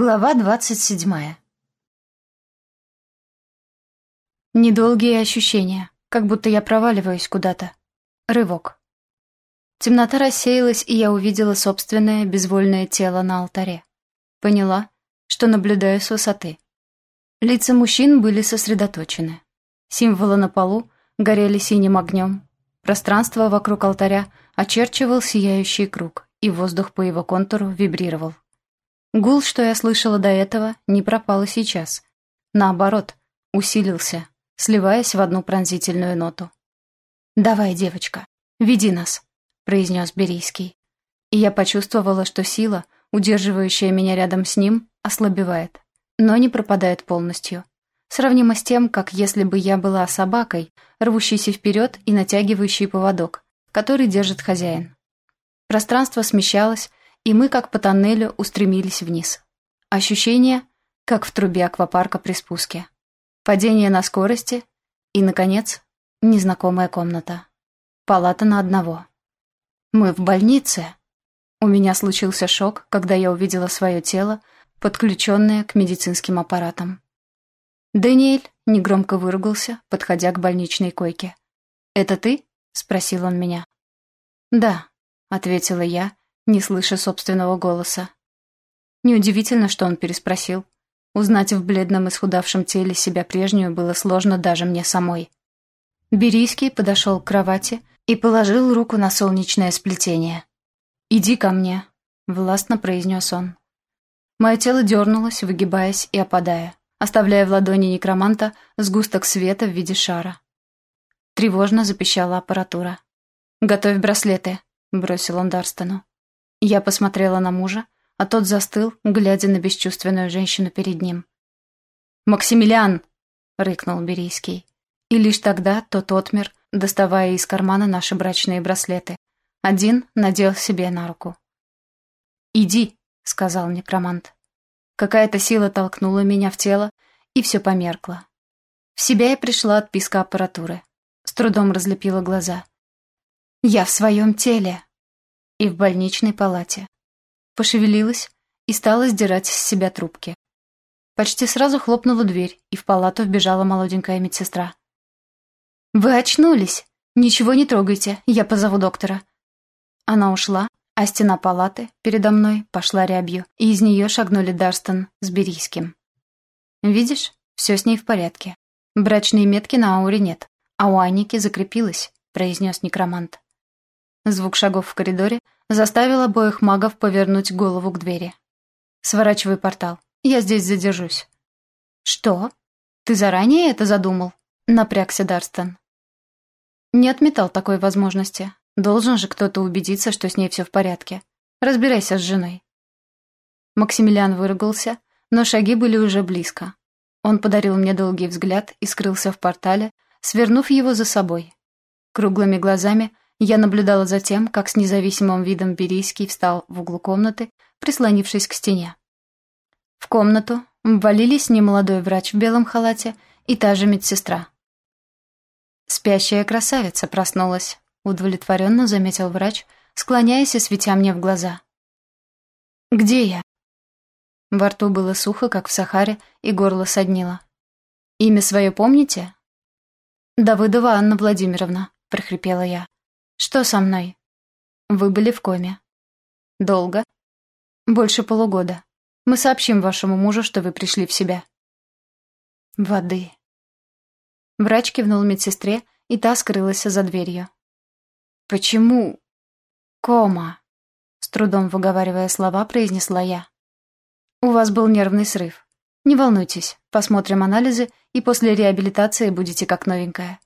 Глава двадцать седьмая Недолгие ощущения, как будто я проваливаюсь куда-то. Рывок. Темнота рассеялась, и я увидела собственное безвольное тело на алтаре. Поняла, что наблюдаю с высоты. Лица мужчин были сосредоточены. Символы на полу горели синим огнем. Пространство вокруг алтаря очерчивал сияющий круг, и воздух по его контуру вибрировал. Гул, что я слышала до этого, не пропал и сейчас. Наоборот, усилился, сливаясь в одну пронзительную ноту. «Давай, девочка, веди нас», — произнес Берийский. И я почувствовала, что сила, удерживающая меня рядом с ним, ослабевает, но не пропадает полностью. Сравнимо с тем, как если бы я была собакой, рвущейся вперед и натягивающей поводок, который держит хозяин. Пространство смещалось, и мы, как по тоннелю, устремились вниз. Ощущение, как в трубе аквапарка при спуске. Падение на скорости и, наконец, незнакомая комната. Палата на одного. Мы в больнице. У меня случился шок, когда я увидела свое тело, подключенное к медицинским аппаратам. Даниэль негромко выругался, подходя к больничной койке. «Это ты?» — спросил он меня. «Да», — ответила я, не слыша собственного голоса. Неудивительно, что он переспросил. Узнать в бледном исхудавшем теле себя прежнюю было сложно даже мне самой. Берийский подошел к кровати и положил руку на солнечное сплетение. «Иди ко мне», — властно произнес он. Мое тело дернулось, выгибаясь и опадая, оставляя в ладони некроманта сгусток света в виде шара. Тревожно запищала аппаратура. «Готовь браслеты», — бросил он Дарстону. Я посмотрела на мужа, а тот застыл, глядя на бесчувственную женщину перед ним. «Максимилиан!» — рыкнул Берийский. И лишь тогда тот отмер, доставая из кармана наши брачные браслеты. Один надел себе на руку. «Иди», — сказал некромант. Какая-то сила толкнула меня в тело, и все померкло. В себя я пришла от писка аппаратуры. С трудом разлепила глаза. «Я в своем теле!» И в больничной палате. Пошевелилась и стала сдирать с себя трубки. Почти сразу хлопнула дверь, и в палату вбежала молоденькая медсестра. «Вы очнулись! Ничего не трогайте, я позову доктора». Она ушла, а стена палаты передо мной пошла рябью, и из нее шагнули Дарстон с Берийским. «Видишь, все с ней в порядке. Брачные метки на ауре нет, а у Анники закрепилась», — произнес некромант. Звук шагов в коридоре заставил обоих магов повернуть голову к двери. «Сворачивай портал. Я здесь задержусь». «Что? Ты заранее это задумал?» — напрягся Дарстон. Не отметал такой возможности. Должен же кто-то убедиться, что с ней все в порядке. Разбирайся с женой. Максимилиан выругался, но шаги были уже близко. Он подарил мне долгий взгляд и скрылся в портале, свернув его за собой. Круглыми глазами я наблюдала за тем, как с независимым видом Берийский встал в углу комнаты, прислонившись к стене. В комнату ввалились немолодой врач в белом халате и та же медсестра. «Спящая красавица проснулась», — удовлетворенно заметил врач, склоняясь и светя мне в глаза. «Где я?» Во рту было сухо, как в Сахаре, и горло соднило. «Имя свое помните?» «Давыдова Анна Владимировна», — прохрипела я. «Что со мной?» «Вы были в коме». «Долго?» «Больше полугода. Мы сообщим вашему мужу, что вы пришли в себя». «Воды». Врач кивнул медсестре, и та скрылась за дверью. «Почему?» «Кома», — с трудом выговаривая слова, произнесла я. «У вас был нервный срыв. Не волнуйтесь, посмотрим анализы, и после реабилитации будете как новенькая».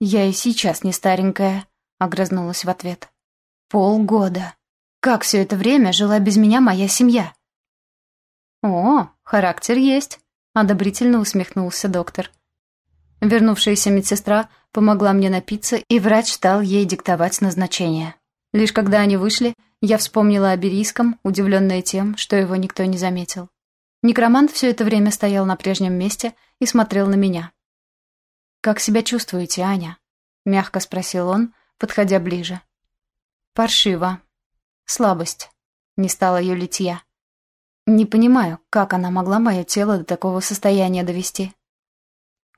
«Я и сейчас не старенькая», — огрызнулась в ответ. «Полгода. Как все это время жила без меня моя семья?» «О, характер есть», — одобрительно усмехнулся доктор. Вернувшаяся медсестра помогла мне напиться, и врач стал ей диктовать назначение. Лишь когда они вышли, я вспомнила о Берийском, удивленная тем, что его никто не заметил. Некромант все это время стоял на прежнем месте и смотрел на меня. «Как себя чувствуете, Аня?» — мягко спросил он, подходя ближе. «Паршиво. Слабость», — не стала юлить я. Не понимаю, как она могла мое тело до такого состояния довести.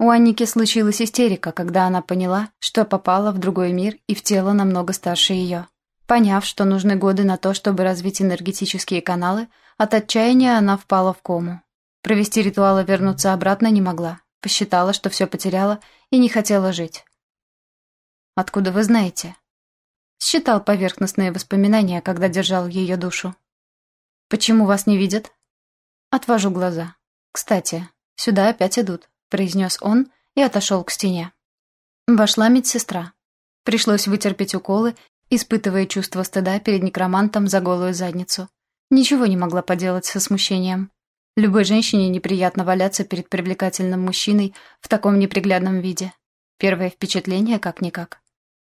У Анники случилась истерика, когда она поняла, что попала в другой мир и в тело намного старше ее. Поняв, что нужны годы на то, чтобы развить энергетические каналы, от отчаяния она впала в кому. Провести ритуал и вернуться обратно не могла. Посчитала, что все потеряла и не хотела жить. «Откуда вы знаете?» Считал поверхностные воспоминания, когда держал ее душу. «Почему вас не видят?» Отвожу глаза. «Кстати, сюда опять идут», — произнес он и отошел к стене. Вошла медсестра. Пришлось вытерпеть уколы, испытывая чувство стыда перед некромантом за голую задницу. Ничего не могла поделать со смущением. Любой женщине неприятно валяться перед привлекательным мужчиной в таком неприглядном виде. Первое впечатление как-никак.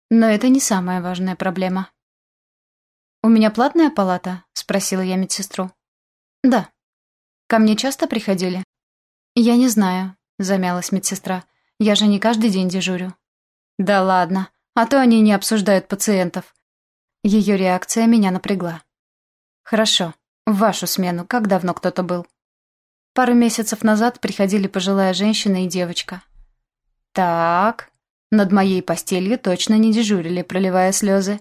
Но это не самая важная проблема. «У меня платная палата?» — спросила я медсестру. «Да». «Ко мне часто приходили?» «Я не знаю», — замялась медсестра. «Я же не каждый день дежурю». «Да ладно, а то они не обсуждают пациентов». Ее реакция меня напрягла. «Хорошо. В вашу смену как давно кто-то был?» Пару месяцев назад приходили пожилая женщина и девочка. Так, над моей постелью точно не дежурили, проливая слезы.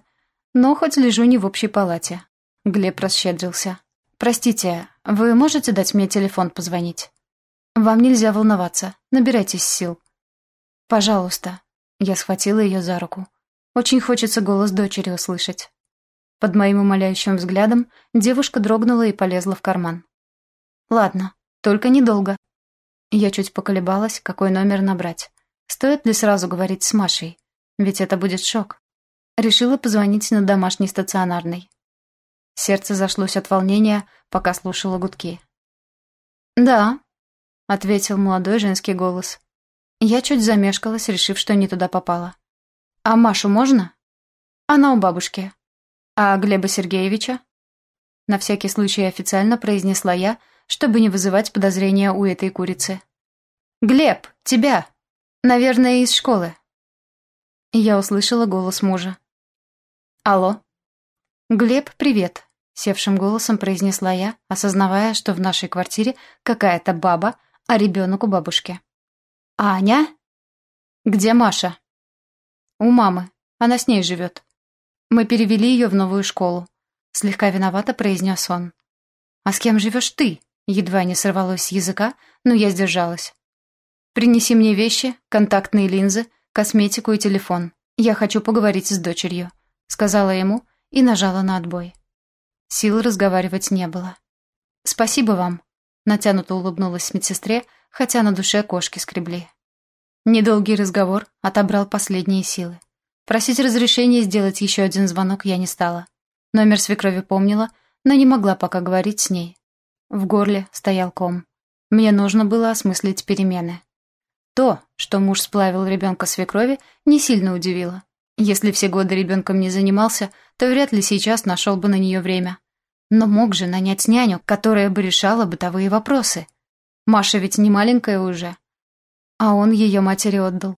Но хоть лежу не в общей палате. Глеб расщедрился. «Простите, вы можете дать мне телефон позвонить?» «Вам нельзя волноваться. Набирайтесь сил». «Пожалуйста». Я схватила ее за руку. Очень хочется голос дочери услышать. Под моим умоляющим взглядом девушка дрогнула и полезла в карман. «Ладно, только недолго. Я чуть поколебалась, какой номер набрать. Стоит ли сразу говорить с Машей? Ведь это будет шок. Решила позвонить на домашний стационарный. Сердце зашлось от волнения, пока слушала гудки. «Да», — ответил молодой женский голос. Я чуть замешкалась, решив, что не туда попала. «А Машу можно?» «Она у бабушки». «А Глеба Сергеевича?» На всякий случай официально произнесла я, — чтобы не вызывать подозрения у этой курицы. «Глеб, тебя! Наверное, из школы». Я услышала голос мужа. «Алло?» «Глеб, привет», — севшим голосом произнесла я, осознавая, что в нашей квартире какая-то баба, а ребенок у бабушки. «Аня?» «Где Маша?» «У мамы. Она с ней живет. Мы перевели ее в новую школу», — слегка виновато произнес он. «А с кем живешь ты?» Едва не сорвалось с языка, но я сдержалась. «Принеси мне вещи, контактные линзы, косметику и телефон. Я хочу поговорить с дочерью», — сказала ему и нажала на отбой. Сил разговаривать не было. «Спасибо вам», — натянуто улыбнулась медсестре, хотя на душе кошки скребли. Недолгий разговор отобрал последние силы. Просить разрешения сделать еще один звонок я не стала. Номер свекрови помнила, но не могла пока говорить с ней. В горле стоял ком. Мне нужно было осмыслить перемены. То, что муж сплавил ребенка свекрови, не сильно удивило. Если все годы ребенком не занимался, то вряд ли сейчас нашел бы на нее время. Но мог же нанять няню, которая бы решала бытовые вопросы. Маша ведь не маленькая уже. А он ее матери отдал.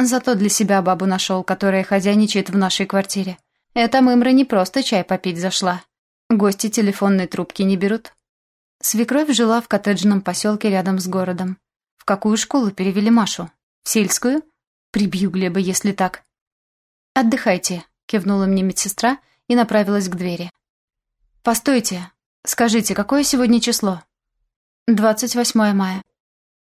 Зато для себя бабу нашел, которая хозяйничает в нашей квартире. Эта мымра не просто чай попить зашла. Гости телефонной трубки не берут. Свекровь жила в коттеджном поселке рядом с городом. В какую школу перевели Машу? В сельскую? Прибью Глеба, если так. «Отдыхайте», — кивнула мне медсестра и направилась к двери. «Постойте. Скажите, какое сегодня число?» «Двадцать восьмое мая».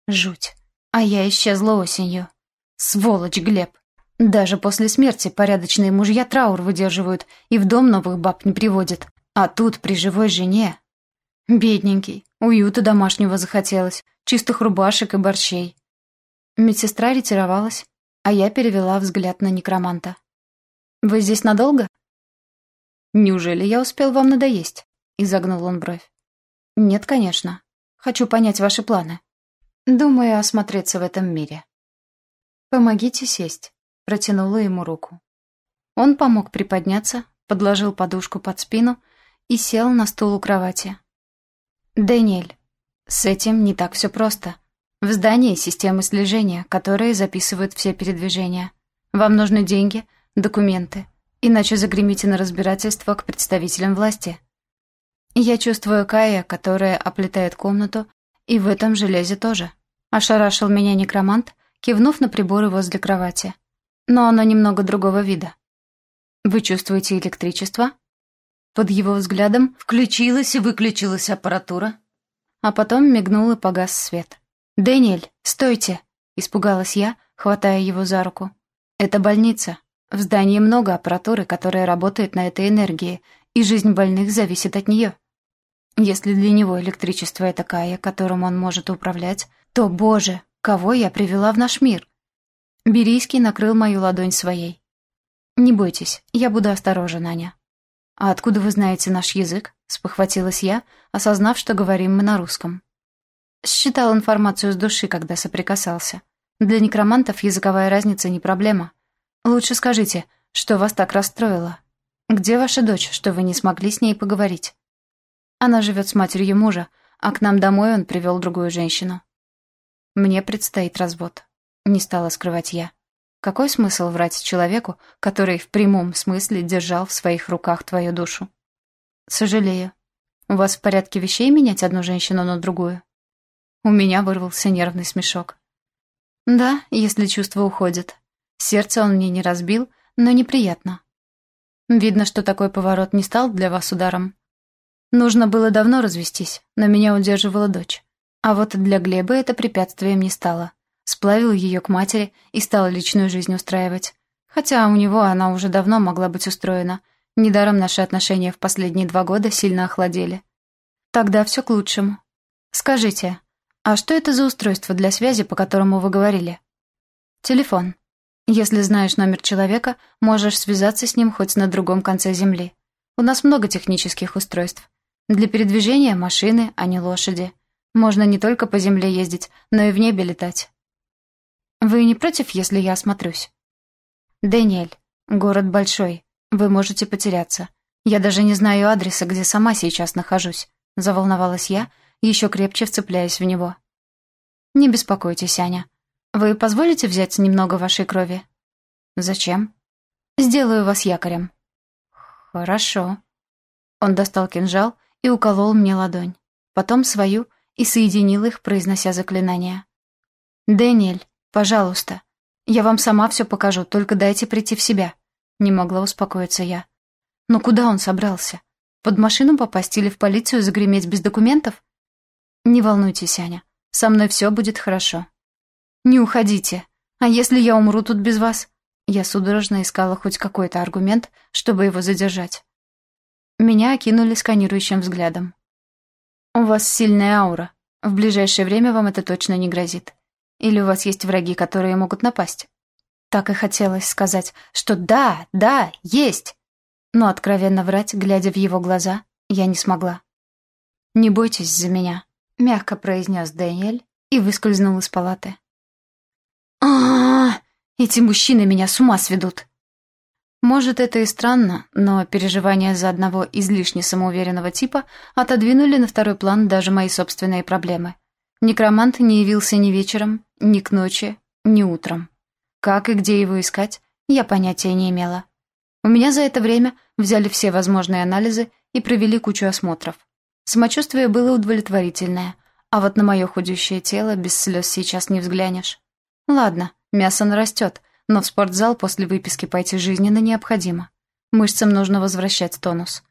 «Жуть. А я исчезла осенью. Сволочь, Глеб. Даже после смерти порядочные мужья траур выдерживают и в дом новых баб не приводят. А тут при живой жене Бедненький, уюта домашнего захотелось, чистых рубашек и борщей. Медсестра ретировалась, а я перевела взгляд на некроманта. «Вы здесь надолго?» «Неужели я успел вам надоесть?» — изогнул он бровь. «Нет, конечно. Хочу понять ваши планы. Думаю осмотреться в этом мире». «Помогите сесть», — протянула ему руку. Он помог приподняться, подложил подушку под спину и сел на стул у кровати. Дэниэль, с этим не так все просто. В здании системы слежения, которые записывают все передвижения. Вам нужны деньги, документы, иначе загремите на разбирательство к представителям власти. Я чувствую Кая, которая оплетает комнату, и в этом железе тоже. Ошарашил меня некромант, кивнув на приборы возле кровати. Но оно немного другого вида. Вы чувствуете электричество? Под его взглядом включилась и выключилась аппаратура, а потом мигнул и погас свет. «Дэниэль, стойте!» — испугалась я, хватая его за руку. «Это больница. В здании много аппаратуры, которая работает на этой энергии, и жизнь больных зависит от нее. Если для него электричество — это Кая, которым он может управлять, то, боже, кого я привела в наш мир? Берийский накрыл мою ладонь своей. «Не бойтесь, я буду осторожен, Аня». «А откуда вы знаете наш язык?» — спохватилась я, осознав, что говорим мы на русском. Считал информацию с души, когда соприкасался. Для некромантов языковая разница не проблема. Лучше скажите, что вас так расстроило? Где ваша дочь, что вы не смогли с ней поговорить? Она живет с матерью мужа, а к нам домой он привел другую женщину. Мне предстоит развод. Не стала скрывать я. Какой смысл врать человеку, который в прямом смысле держал в своих руках твою душу? Сожалею. У вас в порядке вещей менять одну женщину на другую? У меня вырвался нервный смешок. Да, если чувства уходят. Сердце он мне не разбил, но неприятно. Видно, что такой поворот не стал для вас ударом. Нужно было давно развестись, но меня удерживала дочь. А вот для Глеба это препятствием не стало. Сплавил ее к матери и стал личную жизнь устраивать. Хотя у него она уже давно могла быть устроена. Недаром наши отношения в последние два года сильно охладели. Тогда все к лучшему. Скажите, а что это за устройство для связи, по которому вы говорили? Телефон. Если знаешь номер человека, можешь связаться с ним хоть на другом конце земли. У нас много технических устройств. Для передвижения машины, а не лошади. Можно не только по земле ездить, но и в небе летать. Вы не против, если я осмотрюсь? Дэниэль, город большой. Вы можете потеряться. Я даже не знаю адреса, где сама сейчас нахожусь. Заволновалась я, еще крепче вцепляясь в него. Не беспокойтесь, Аня. Вы позволите взять немного вашей крови? Зачем? Сделаю вас якорем. Хорошо. Он достал кинжал и уколол мне ладонь, потом свою и соединил их, произнося заклинание. «Дэниэль, пожалуйста, я вам сама все покажу, только дайте прийти в себя», — не могла успокоиться я. «Но куда он собрался? Под машину попасть или в полицию загреметь без документов?» «Не волнуйтесь, Аня, со мной все будет хорошо». «Не уходите. А если я умру тут без вас?» Я судорожно искала хоть какой-то аргумент, чтобы его задержать. Меня окинули сканирующим взглядом. «У вас сильная аура. В ближайшее время вам это точно не грозит. Или у вас есть враги, которые могут напасть?» Так и хотелось сказать, что да, да, есть. Но откровенно врать, глядя в его глаза, я не смогла. «Не бойтесь за меня», — мягко произнес Дэниэль и выскользнул из палаты. а, -а, Эти мужчины меня с ума сведут!» Может, это и странно, но переживания за одного излишне самоуверенного типа отодвинули на второй план даже мои собственные проблемы. Некромант не явился ни вечером, ни к ночи, ни утром. Как и где его искать, я понятия не имела. У меня за это время взяли все возможные анализы и провели кучу осмотров. Самочувствие было удовлетворительное, а вот на мое худющее тело без слез сейчас не взглянешь. Ладно, мясо нарастет, но в спортзал после выписки пойти жизненно необходимо. Мышцам нужно возвращать тонус.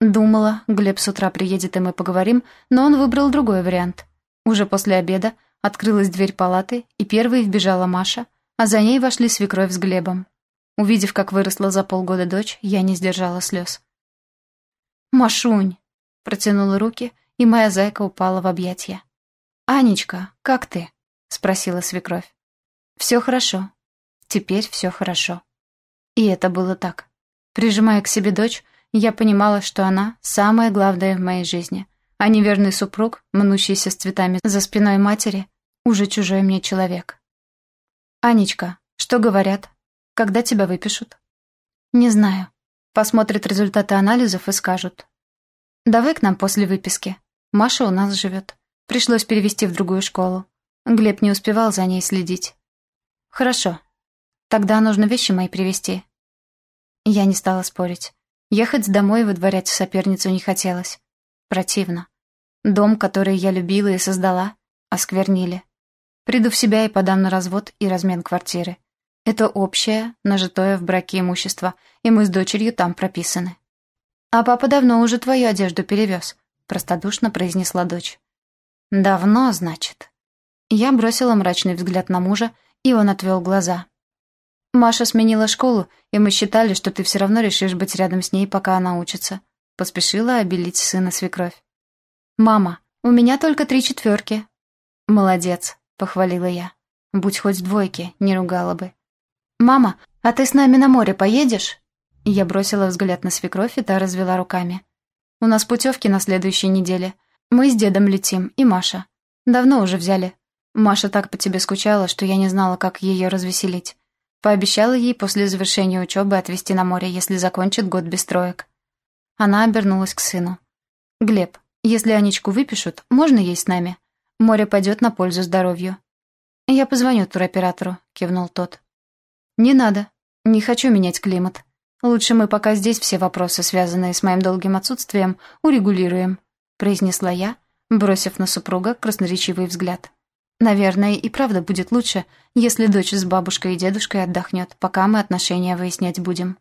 Думала, Глеб с утра приедет и мы поговорим, но он выбрал другой вариант. Уже после обеда открылась дверь палаты, и первой вбежала Маша, а за ней вошли свекровь с Глебом. Увидев, как выросла за полгода дочь, я не сдержала слез. «Машунь!» — протянула руки, и моя зайка упала в объятья. «Анечка, как ты?» — спросила свекровь. Все хорошо. Теперь все хорошо. И это было так. Прижимая к себе дочь, я понимала, что она — самое главное в моей жизни, а неверный супруг, мнущийся с цветами за спиной матери, уже чужой мне человек. «Анечка, что говорят? Когда тебя выпишут?» «Не знаю. Посмотрят результаты анализов и скажут. Давай к нам после выписки. Маша у нас живет. Пришлось перевести в другую школу. Глеб не успевал за ней следить. «Хорошо. Тогда нужно вещи мои привезти». Я не стала спорить. Ехать домой и выдворять соперницу не хотелось. Противно. Дом, который я любила и создала, осквернили. Приду в себя и подам на развод и размен квартиры. Это общее, нажитое в браке имущество, и мы с дочерью там прописаны. «А папа давно уже твою одежду перевез», — простодушно произнесла дочь. «Давно, значит». Я бросила мрачный взгляд на мужа, и он отвел глаза. «Маша сменила школу, и мы считали, что ты все равно решишь быть рядом с ней, пока она учится», — поспешила обелить сына свекровь. «Мама, у меня только три четверки». «Молодец», — похвалила я. «Будь хоть двойки, не ругала бы». «Мама, а ты с нами на море поедешь?» Я бросила взгляд на свекровь, и та развела руками. «У нас путевки на следующей неделе. Мы с дедом летим, и Маша. Давно уже взяли. Маша так по тебе скучала, что я не знала, как ее развеселить. Пообещала ей после завершения учебы отвезти на море, если закончит год без троек. Она обернулась к сыну. «Глеб, если Анечку выпишут, можно ей с нами? Море пойдет на пользу здоровью». «Я позвоню туроператору», — кивнул тот. «Не надо. Не хочу менять климат. Лучше мы пока здесь все вопросы, связанные с моим долгим отсутствием, урегулируем», — произнесла я, бросив на супруга красноречивый взгляд. «Наверное, и правда будет лучше, если дочь с бабушкой и дедушкой отдохнет, пока мы отношения выяснять будем».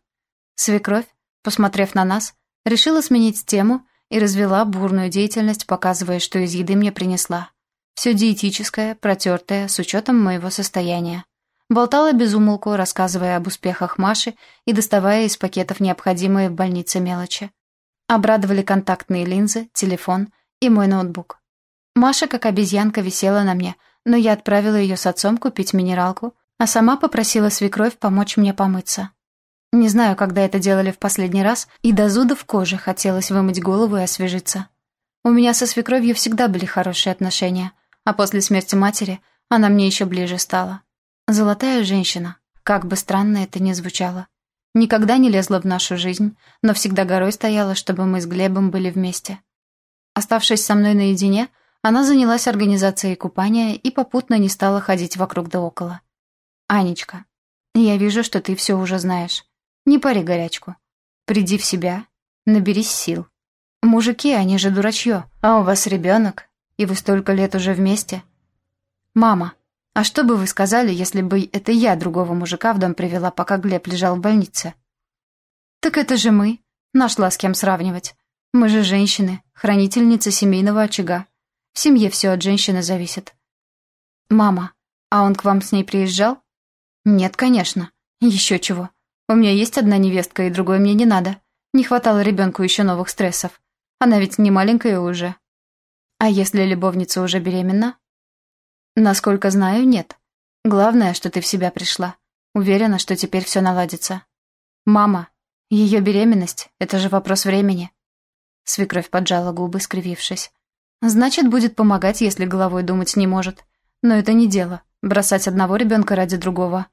Свекровь, посмотрев на нас, решила сменить тему и развела бурную деятельность, показывая, что из еды мне принесла. Все диетическое, протертое, с учетом моего состояния. Болтала без умолку, рассказывая об успехах Маши и доставая из пакетов необходимые в больнице мелочи. Обрадовали контактные линзы, телефон и мой ноутбук. Маша, как обезьянка, висела на мне, но я отправила ее с отцом купить минералку, а сама попросила свекровь помочь мне помыться. Не знаю, когда это делали в последний раз, и до зуда в коже хотелось вымыть голову и освежиться. У меня со свекровью всегда были хорошие отношения, а после смерти матери она мне еще ближе стала. Золотая женщина, как бы странно это ни звучало. Никогда не лезла в нашу жизнь, но всегда горой стояла, чтобы мы с Глебом были вместе. Оставшись со мной наедине, она занялась организацией купания и попутно не стала ходить вокруг да около. «Анечка, я вижу, что ты все уже знаешь. Не пари горячку. Приди в себя, наберись сил. Мужики, они же дурачье, а у вас ребенок, и вы столько лет уже вместе. Мама, а что бы вы сказали, если бы это я другого мужика в дом привела, пока Глеб лежал в больнице? Так это же мы. Нашла с кем сравнивать. Мы же женщины, хранительницы семейного очага. В семье все от женщины зависит. Мама, а он к вам с ней приезжал? Нет, конечно. Еще чего. У меня есть одна невестка, и другой мне не надо. Не хватало ребенку еще новых стрессов. Она ведь не маленькая уже. А если любовница уже беременна? Насколько знаю, нет. Главное, что ты в себя пришла. Уверена, что теперь все наладится. Мама, ее беременность — это же вопрос времени. Свекровь поджала губы, скривившись. Значит, будет помогать, если головой думать не может. Но это не дело. Бросать одного ребенка ради другого.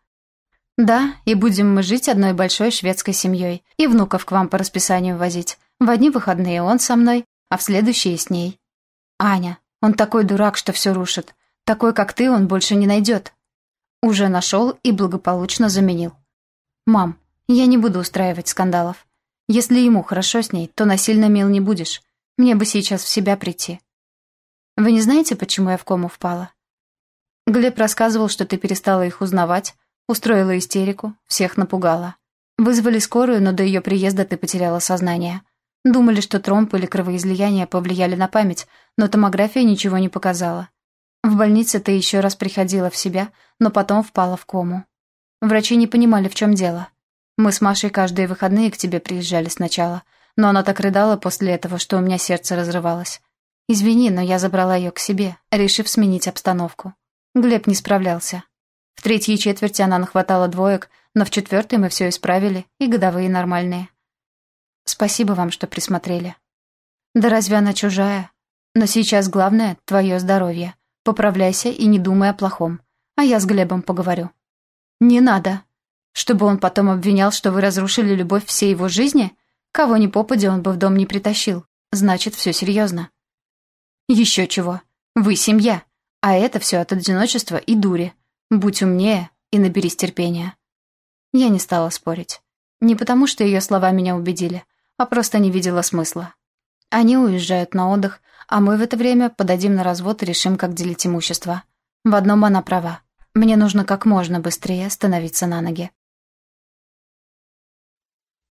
Да, и будем мы жить одной большой шведской семьей. И внуков к вам по расписанию возить. В одни выходные он со мной, а в следующие с ней. Аня, он такой дурак, что все рушит. Такой, как ты, он больше не найдет. Уже нашел и благополучно заменил. Мам, я не буду устраивать скандалов. Если ему хорошо с ней, то насильно мил не будешь. Мне бы сейчас в себя прийти. Вы не знаете, почему я в кому впала? Глеб рассказывал, что ты перестала их узнавать, устроила истерику, всех напугала. Вызвали скорую, но до ее приезда ты потеряла сознание. Думали, что тромб или кровоизлияние повлияли на память, но томография ничего не показала. В больнице ты еще раз приходила в себя, но потом впала в кому. Врачи не понимали, в чем дело. Мы с Машей каждые выходные к тебе приезжали сначала, но она так рыдала после этого, что у меня сердце разрывалось. Извини, но я забрала ее к себе, решив сменить обстановку. Глеб не справлялся. В третьей четверти она нахватала двоек, но в четвертой мы все исправили, и годовые нормальные. Спасибо вам, что присмотрели. Да разве она чужая? Но сейчас главное — твое здоровье. Поправляйся и не думай о плохом. А я с Глебом поговорю». «Не надо. Чтобы он потом обвинял, что вы разрушили любовь всей его жизни? Кого ни попадя он бы в дом не притащил. Значит, все серьезно». «Еще чего. Вы семья. А это все от одиночества и дури. Будь умнее и наберись терпения». Я не стала спорить. Не потому, что ее слова меня убедили, а просто не видела смысла. Они уезжают на отдых, а мы в это время подадим на развод и решим, как делить имущество. В одном она права. Мне нужно как можно быстрее становиться на ноги.